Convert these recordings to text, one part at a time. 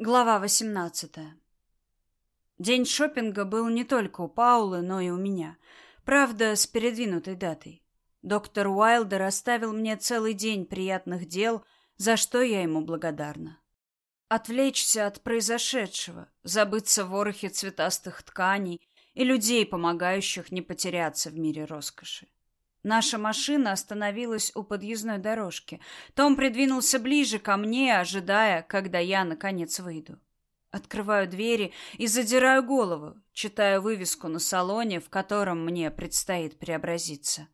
Глава 18. День шопинга был не только у Паулы, но и у меня. Правда, с передвинутой датой. Доктор Уайлдер оставил мне целый день приятных дел, за что я ему благодарна. Отвлечься от произошедшего, забыться в ворохе цветастых тканей и людей, помогающих не потеряться в мире роскоши. Наша машина остановилась у подъездной дорожки. Том придвинулся ближе ко мне, ожидая, когда я, наконец, выйду. Открываю двери и задираю голову, читая вывеску на салоне, в котором мне предстоит преобразиться.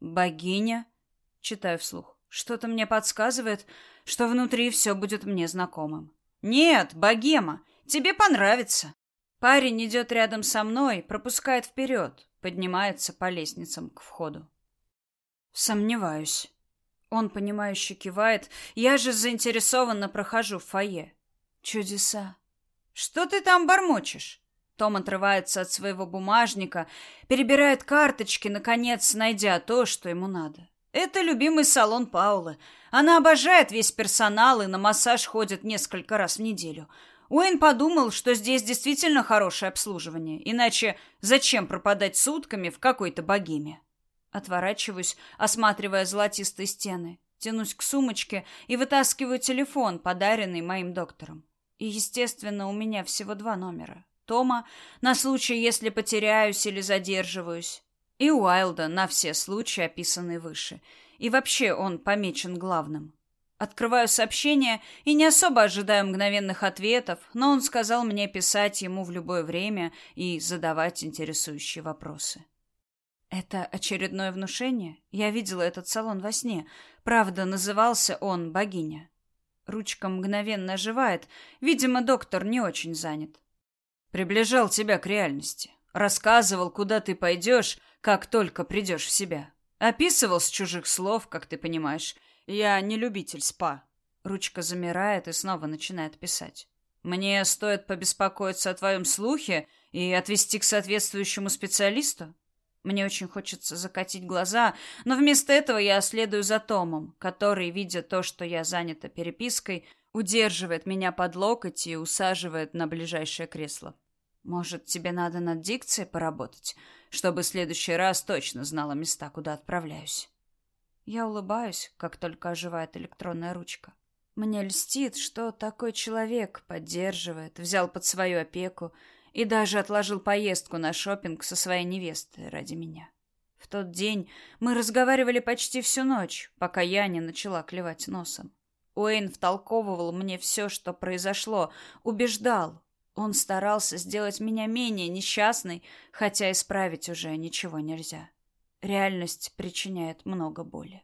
«Богиня?» — читаю вслух. Что-то мне подсказывает, что внутри все будет мне знакомым. «Нет, богема, тебе понравится!» Парень идет рядом со мной, пропускает вперед, поднимается по лестницам к входу. Сомневаюсь. Он, понимающе кивает. Я же заинтересованно прохожу в фойе. Чудеса. Что ты там бормочешь? Том отрывается от своего бумажника, перебирает карточки, наконец, найдя то, что ему надо. Это любимый салон Паулы. Она обожает весь персонал и на массаж ходит несколько раз в неделю. Уэйн подумал, что здесь действительно хорошее обслуживание, иначе зачем пропадать сутками в какой-то богеме? Отворачиваюсь, осматривая золотистые стены. Тянусь к сумочке и вытаскиваю телефон, подаренный моим доктором. И, естественно, у меня всего два номера. Тома на случай, если потеряюсь или задерживаюсь. И Уайлда на все случаи, описанные выше. И вообще он помечен главным. Открываю сообщение и не особо ожидаю мгновенных ответов, но он сказал мне писать ему в любое время и задавать интересующие вопросы. Это очередное внушение? Я видела этот салон во сне. Правда, назывался он «Богиня». Ручка мгновенно оживает. Видимо, доктор не очень занят. Приближал тебя к реальности. Рассказывал, куда ты пойдешь, как только придешь в себя. Описывал с чужих слов, как ты понимаешь. Я не любитель спа. Ручка замирает и снова начинает писать. Мне стоит побеспокоиться о твоем слухе и отвести к соответствующему специалисту? Мне очень хочется закатить глаза, но вместо этого я следую за Томом, который, видя то, что я занята перепиской, удерживает меня под локоть и усаживает на ближайшее кресло. Может, тебе надо над дикцией поработать, чтобы в следующий раз точно знала места, куда отправляюсь. Я улыбаюсь, как только оживает электронная ручка. Мне льстит, что такой человек поддерживает, взял под свою опеку и даже отложил поездку на шопинг со своей невестой ради меня. В тот день мы разговаривали почти всю ночь, пока я не начала клевать носом. Уэйн втолковывал мне все, что произошло, убеждал. Он старался сделать меня менее несчастной, хотя исправить уже ничего нельзя. Реальность причиняет много боли.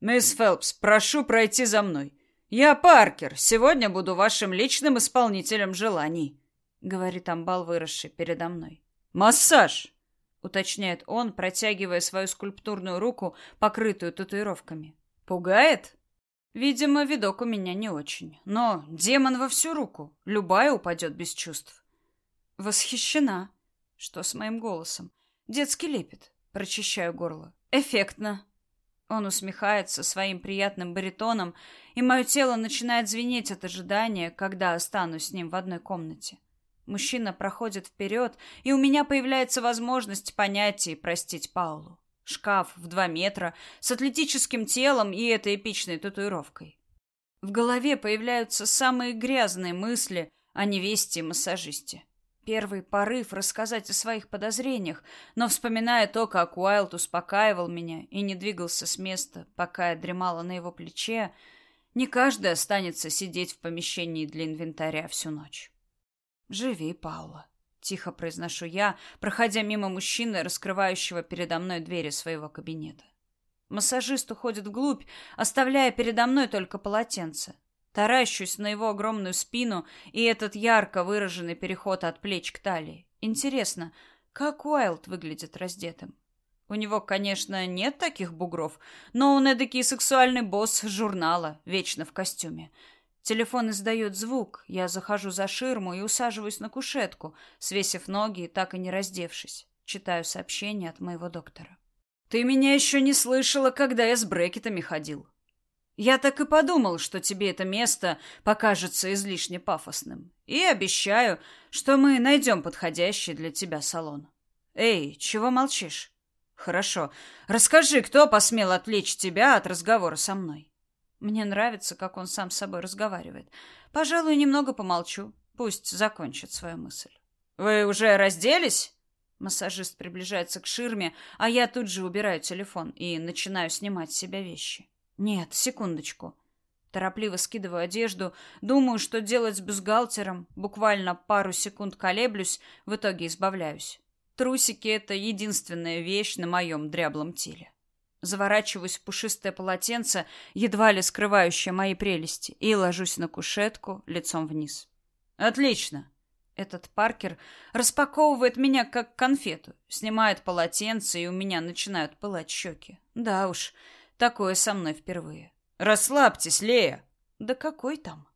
«Мисс Фелпс, прошу пройти за мной. Я Паркер. Сегодня буду вашим личным исполнителем желаний» говорит амбал, выросший передо мной. Массаж, уточняет он, протягивая свою скульптурную руку, покрытую татуировками. Пугает? Видимо, видок у меня не очень, но демон во всю руку, любая упадет без чувств. Восхищена. Что с моим голосом? Детский лепет. Прочищаю горло. Эффектно. Он усмехается своим приятным баритоном, и мое тело начинает звенеть от ожидания, когда останусь с ним в одной комнате. Мужчина проходит вперед, и у меня появляется возможность понять и простить Паулу. Шкаф в два метра, с атлетическим телом и этой эпичной татуировкой. В голове появляются самые грязные мысли о невесте и массажисте. Первый порыв рассказать о своих подозрениях, но вспоминая то, как Уайлд успокаивал меня и не двигался с места, пока я дремала на его плече, не каждый останется сидеть в помещении для инвентаря всю ночь. «Живи, Паула», — тихо произношу я, проходя мимо мужчины, раскрывающего передо мной двери своего кабинета. Массажист уходит вглубь, оставляя передо мной только полотенце. Таращусь на его огромную спину и этот ярко выраженный переход от плеч к талии. Интересно, как Уайлд выглядит раздетым? У него, конечно, нет таких бугров, но он эдакий сексуальный босс журнала, вечно в костюме. Телефон издает звук. Я захожу за ширму и усаживаюсь на кушетку, свесив ноги и так и не раздевшись. Читаю сообщение от моего доктора. «Ты меня еще не слышала, когда я с брекетами ходил». Я так и подумал, что тебе это место покажется излишне пафосным. И обещаю, что мы найдем подходящий для тебя салон. Эй, чего молчишь? Хорошо. Расскажи, кто посмел отвлечь тебя от разговора со мной? Мне нравится, как он сам с собой разговаривает. Пожалуй, немного помолчу. Пусть закончит свою мысль. Вы уже разделись? Массажист приближается к ширме, а я тут же убираю телефон и начинаю снимать с себя вещи. Нет, секундочку. Торопливо скидываю одежду, думаю, что делать с бюстгальтером, буквально пару секунд колеблюсь, в итоге избавляюсь. Трусики — это единственная вещь на моем дряблом теле. Заворачиваюсь в пушистое полотенце, едва ли скрывающее мои прелести, и ложусь на кушетку лицом вниз. Отлично. Этот Паркер распаковывает меня как конфету, снимает полотенце, и у меня начинают пылать щеки. Да уж, такое со мной впервые. Расслабьтесь, Лея. Да какой там?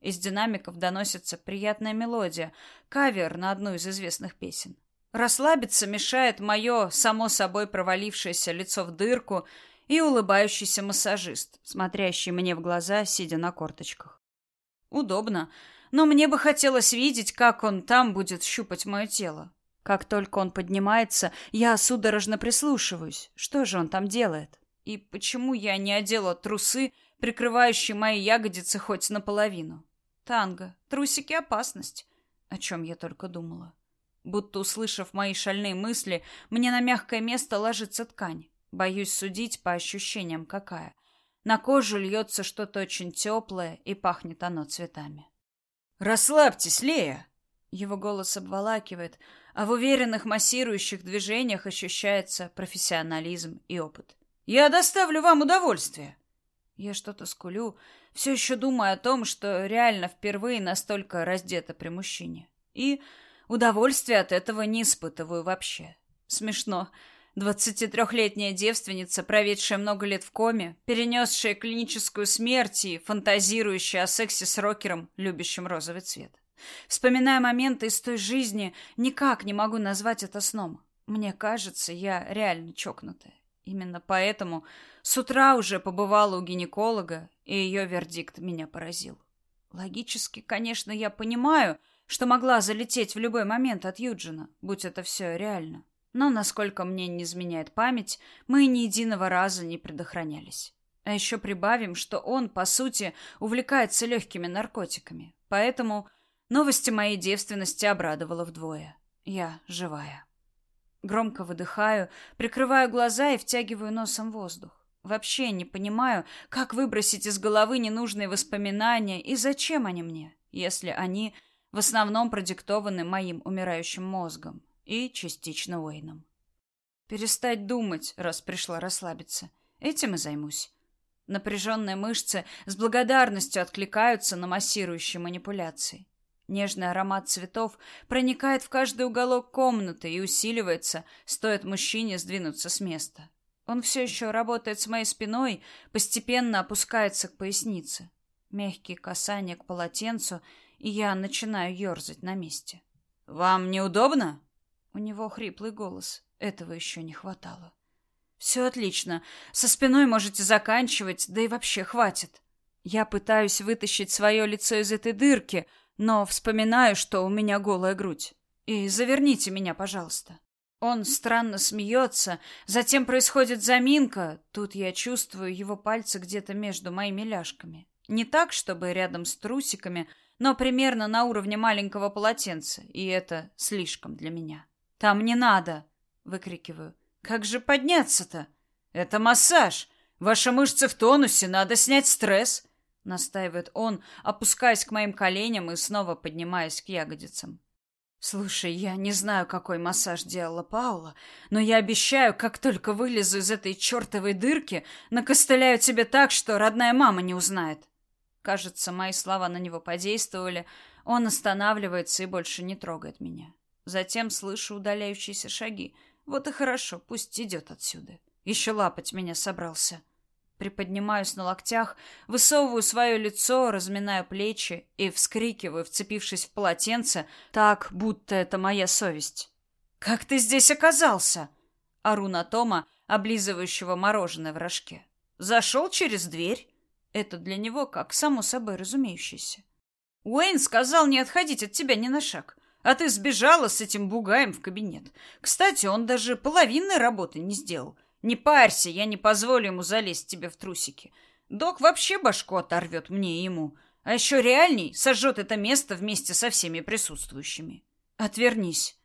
Из динамиков доносится приятная мелодия, кавер на одну из известных песен. Расслабиться мешает мое, само собой провалившееся лицо в дырку и улыбающийся массажист, смотрящий мне в глаза, сидя на корточках. Удобно, но мне бы хотелось видеть, как он там будет щупать мое тело. Как только он поднимается, я судорожно прислушиваюсь. Что же он там делает? И почему я не одела трусы, прикрывающие мои ягодицы хоть наполовину? Танго, трусики — опасность. О чем я только думала. Будто услышав мои шальные мысли, мне на мягкое место ложится ткань. Боюсь судить по ощущениям, какая. На кожу льется что-то очень теплое, и пахнет оно цветами. «Расслабьтесь, Лея!» Его голос обволакивает, а в уверенных массирующих движениях ощущается профессионализм и опыт. «Я доставлю вам удовольствие!» Я что-то скулю, все еще думая о том, что реально впервые настолько раздета при мужчине. И Удовольствия от этого не испытываю вообще. Смешно. Двадцатитрехлетняя девственница, проведшая много лет в коме, перенесшая клиническую смерть и фантазирующая о сексе с рокером, любящим розовый цвет. Вспоминая моменты из той жизни, никак не могу назвать это сном. Мне кажется, я реально чокнутая. Именно поэтому с утра уже побывала у гинеколога, и ее вердикт меня поразил. Логически, конечно, я понимаю, что могла залететь в любой момент от Юджина, будь это все реально. Но, насколько мне не изменяет память, мы ни единого раза не предохранялись. А еще прибавим, что он, по сути, увлекается легкими наркотиками. Поэтому новости моей девственности обрадовала вдвое. Я живая. Громко выдыхаю, прикрываю глаза и втягиваю носом воздух. Вообще не понимаю, как выбросить из головы ненужные воспоминания и зачем они мне, если они в основном продиктованы моим умирающим мозгом и частично Уэйном. Перестать думать, раз пришла расслабиться. Этим и займусь. Напряженные мышцы с благодарностью откликаются на массирующие манипуляции. Нежный аромат цветов проникает в каждый уголок комнаты и усиливается, стоит мужчине сдвинуться с места. Он все еще работает с моей спиной, постепенно опускается к пояснице. Мягкие касания к полотенцу я начинаю ерзать на месте. «Вам неудобно?» У него хриплый голос. Этого еще не хватало. «Все отлично. Со спиной можете заканчивать, да и вообще хватит. Я пытаюсь вытащить свое лицо из этой дырки, но вспоминаю, что у меня голая грудь. И заверните меня, пожалуйста». Он странно смеется, затем происходит заминка. Тут я чувствую его пальцы где-то между моими ляжками. Не так, чтобы рядом с трусиками, но примерно на уровне маленького полотенца, и это слишком для меня. «Там не надо!» — выкрикиваю. «Как же подняться-то?» «Это массаж! Ваши мышцы в тонусе, надо снять стресс!» — настаивает он, опускаясь к моим коленям и снова поднимаясь к ягодицам. «Слушай, я не знаю, какой массаж делала Паула, но я обещаю, как только вылезу из этой чертовой дырки, накостыляю тебе так, что родная мама не узнает. Кажется, мои слова на него подействовали. Он останавливается и больше не трогает меня. Затем слышу удаляющиеся шаги. Вот и хорошо, пусть идет отсюда. Еще лапать меня собрался. Приподнимаюсь на локтях, высовываю свое лицо, разминаю плечи и вскрикиваю, вцепившись в полотенце, так, будто это моя совесть. «Как ты здесь оказался?» Ору на Тома, облизывающего мороженое в рожке. «Зашел через дверь?» Это для него как само собой разумеющееся. Уэйн сказал не отходить от тебя ни на шаг, а ты сбежала с этим бугаем в кабинет. Кстати, он даже половины работы не сделал. Не парься, я не позволю ему залезть тебе в трусики. Док вообще башку оторвет мне и ему. А еще реальней сожжет это место вместе со всеми присутствующими. Отвернись.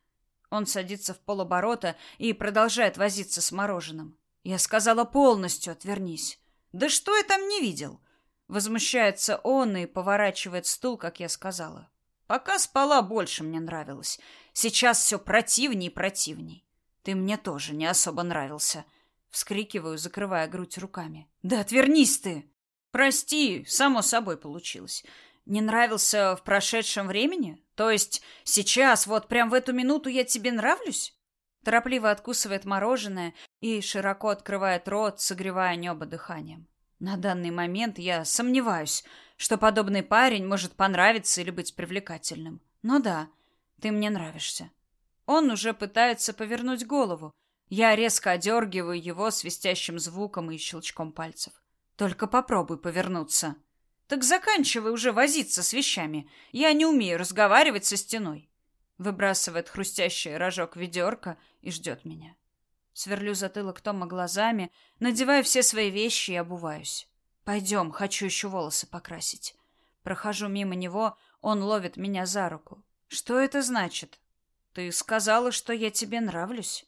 Он садится в полоборота и продолжает возиться с мороженым. Я сказала полностью отвернись. Да что я там не видел? Возмущается он и поворачивает стул, как я сказала. Пока спала, больше мне нравилось. Сейчас все противней и противней. Ты мне тоже не особо нравился. Вскрикиваю, закрывая грудь руками. Да отвернись ты! Прости, само собой получилось. Не нравился в прошедшем времени? То есть сейчас, вот прям в эту минуту я тебе нравлюсь? Торопливо откусывает мороженое и широко открывает рот, согревая небо дыханием. На данный момент я сомневаюсь, что подобный парень может понравиться или быть привлекательным. Но да, ты мне нравишься. Он уже пытается повернуть голову. Я резко одергиваю его свистящим звуком и щелчком пальцев. Только попробуй повернуться. Так заканчивай уже возиться с вещами. Я не умею разговаривать со стеной. Выбрасывает хрустящий рожок ведерко и ждет меня. Сверлю затылок Тома глазами, надеваю все свои вещи и обуваюсь. Пойдем, хочу еще волосы покрасить. Прохожу мимо него, он ловит меня за руку. Что это значит? Ты сказала, что я тебе нравлюсь.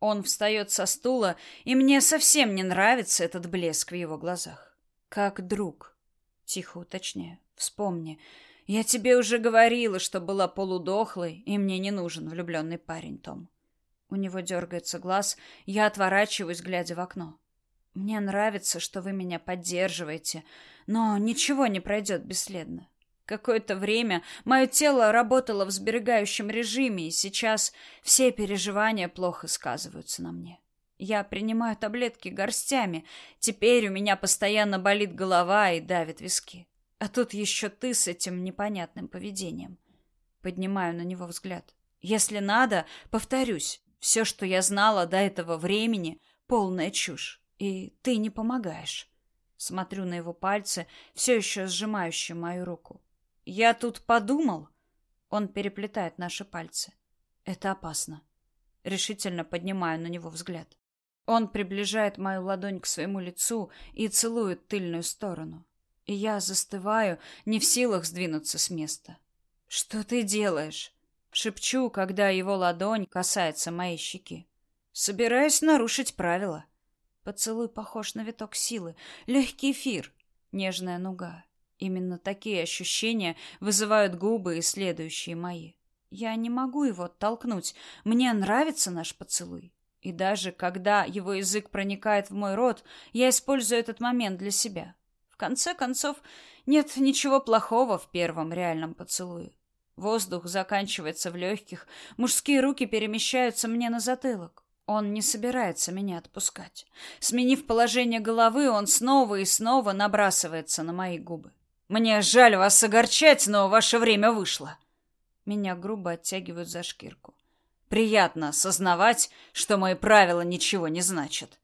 Он встает со стула, и мне совсем не нравится этот блеск в его глазах. Как друг. Тихо уточняю. Вспомни, я тебе уже говорила, что была полудохлой, и мне не нужен влюбленный парень, Том. У него дергается глаз, я отворачиваюсь, глядя в окно. Мне нравится, что вы меня поддерживаете, но ничего не пройдет бесследно. Какое-то время мое тело работало в сберегающем режиме, и сейчас все переживания плохо сказываются на мне. Я принимаю таблетки горстями, теперь у меня постоянно болит голова и давит виски. А тут еще ты с этим непонятным поведением. Поднимаю на него взгляд. Если надо, повторюсь, все, что я знала до этого времени, полная чушь. И ты не помогаешь. Смотрю на его пальцы, все еще сжимающие мою руку. Я тут подумал. Он переплетает наши пальцы. Это опасно. Решительно поднимаю на него взгляд. Он приближает мою ладонь к своему лицу и целует тыльную сторону и я застываю, не в силах сдвинуться с места. «Что ты делаешь?» — шепчу, когда его ладонь касается моей щеки. «Собираюсь нарушить правила». Поцелуй похож на виток силы, легкий эфир, нежная нуга. Именно такие ощущения вызывают губы и следующие мои. Я не могу его оттолкнуть. Мне нравится наш поцелуй. И даже когда его язык проникает в мой рот, я использую этот момент для себя конце концов, нет ничего плохого в первом реальном поцелуе. Воздух заканчивается в легких, мужские руки перемещаются мне на затылок. Он не собирается меня отпускать. Сменив положение головы, он снова и снова набрасывается на мои губы. Мне жаль вас огорчать, но ваше время вышло. Меня грубо оттягивают за шкирку. Приятно осознавать, что мои правила ничего не значат.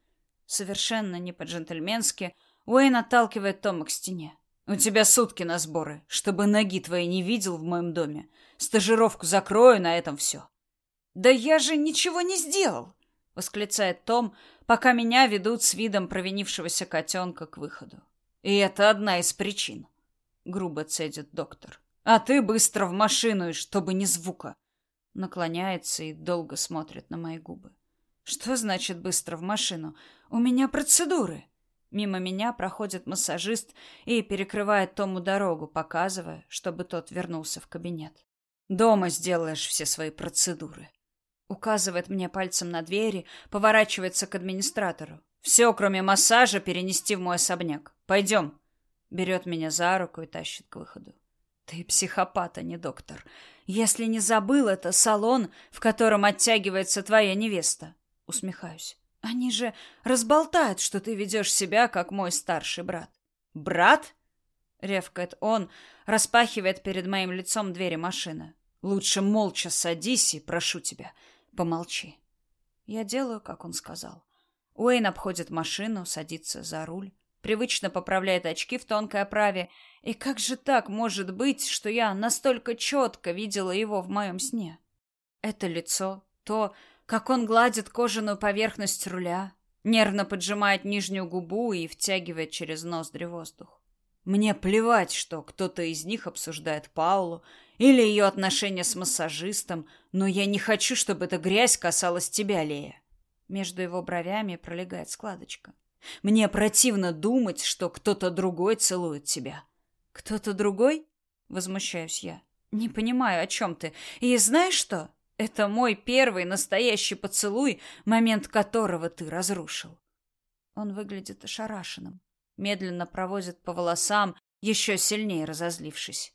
Совершенно не по-джентльменски Уэйн отталкивает Тома к стене. «У тебя сутки на сборы, чтобы ноги твои не видел в моем доме. Стажировку закрою, на этом все». «Да я же ничего не сделал!» — восклицает Том, пока меня ведут с видом провинившегося котенка к выходу. «И это одна из причин», — грубо цедит доктор. «А ты быстро в машину, и чтобы ни звука!» Наклоняется и долго смотрит на мои губы. «Что значит быстро в машину? У меня процедуры!» Мимо меня проходит массажист и перекрывает Тому дорогу, показывая, чтобы тот вернулся в кабинет. «Дома сделаешь все свои процедуры». Указывает мне пальцем на двери, поворачивается к администратору. «Все, кроме массажа, перенести в мой особняк. Пойдем». Берет меня за руку и тащит к выходу. «Ты психопат, а не доктор. Если не забыл, это салон, в котором оттягивается твоя невеста». Усмехаюсь. Они же разболтают, что ты ведешь себя, как мой старший брат. Брат? Ревкает он, распахивает перед моим лицом двери машины. Лучше молча садись и прошу тебя, помолчи. Я делаю, как он сказал. Уэйн обходит машину, садится за руль. привычно поправляет очки в тонкой оправе. И как же так может быть, что я настолько четко видела его в моем сне? Это лицо, то, как он гладит кожаную поверхность руля, нервно поджимает нижнюю губу и втягивает через ноздри воздух. Мне плевать, что кто-то из них обсуждает Паулу или ее отношения с массажистом, но я не хочу, чтобы эта грязь касалась тебя, Лея. Между его бровями пролегает складочка. Мне противно думать, что кто-то другой целует тебя. Кто-то другой? Возмущаюсь я. Не понимаю, о чем ты. И знаешь что? Это мой первый настоящий поцелуй, момент которого ты разрушил. Он выглядит ошарашенным, медленно проводит по волосам, еще сильнее разозлившись.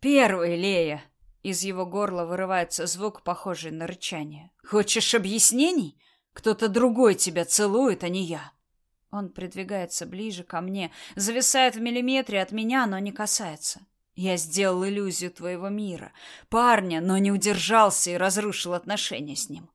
Первый, Лея. Из его горла вырывается звук, похожий на рычание. Хочешь объяснений? Кто-то другой тебя целует, а не я. Он придвигается ближе ко мне, зависает в миллиметре от меня, но не касается. Я сделал иллюзию твоего мира, парня, но не удержался и разрушил отношения с ним.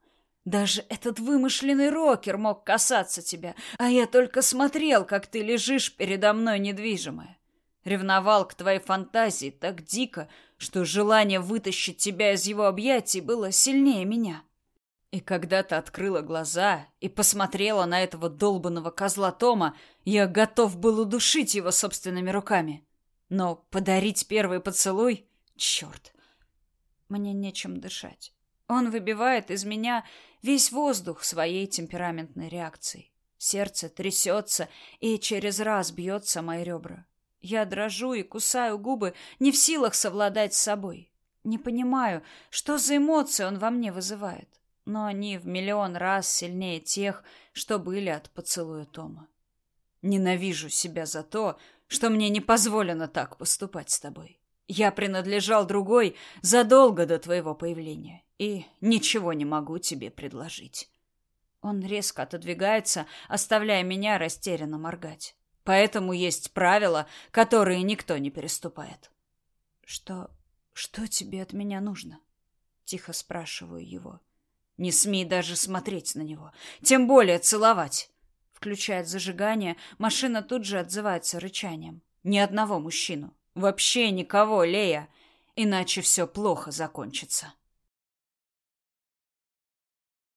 Даже этот вымышленный рокер мог касаться тебя, а я только смотрел, как ты лежишь передо мной недвижимая. Ревновал к твоей фантазии так дико, что желание вытащить тебя из его объятий было сильнее меня. И когда ты открыла глаза и посмотрела на этого долбанного козла Тома, я готов был удушить его собственными руками. Но подарить первый поцелуй? Черт! Мне нечем дышать. Он выбивает из меня весь воздух своей темпераментной реакцией. Сердце трясется и через раз бьется мои ребра. Я дрожу и кусаю губы, не в силах совладать с собой. Не понимаю, что за эмоции он во мне вызывает но они в миллион раз сильнее тех, что были от поцелуя Тома. Ненавижу себя за то, что мне не позволено так поступать с тобой. Я принадлежал другой задолго до твоего появления и ничего не могу тебе предложить. Он резко отодвигается, оставляя меня растерянно моргать. Поэтому есть правила, которые никто не переступает. Что что тебе от меня нужно? тихо спрашиваю его. Не смей даже смотреть на него, тем более целовать. Включает зажигание, машина тут же отзывается рычанием. Ни одного мужчину. Вообще никого, Лея, иначе все плохо закончится.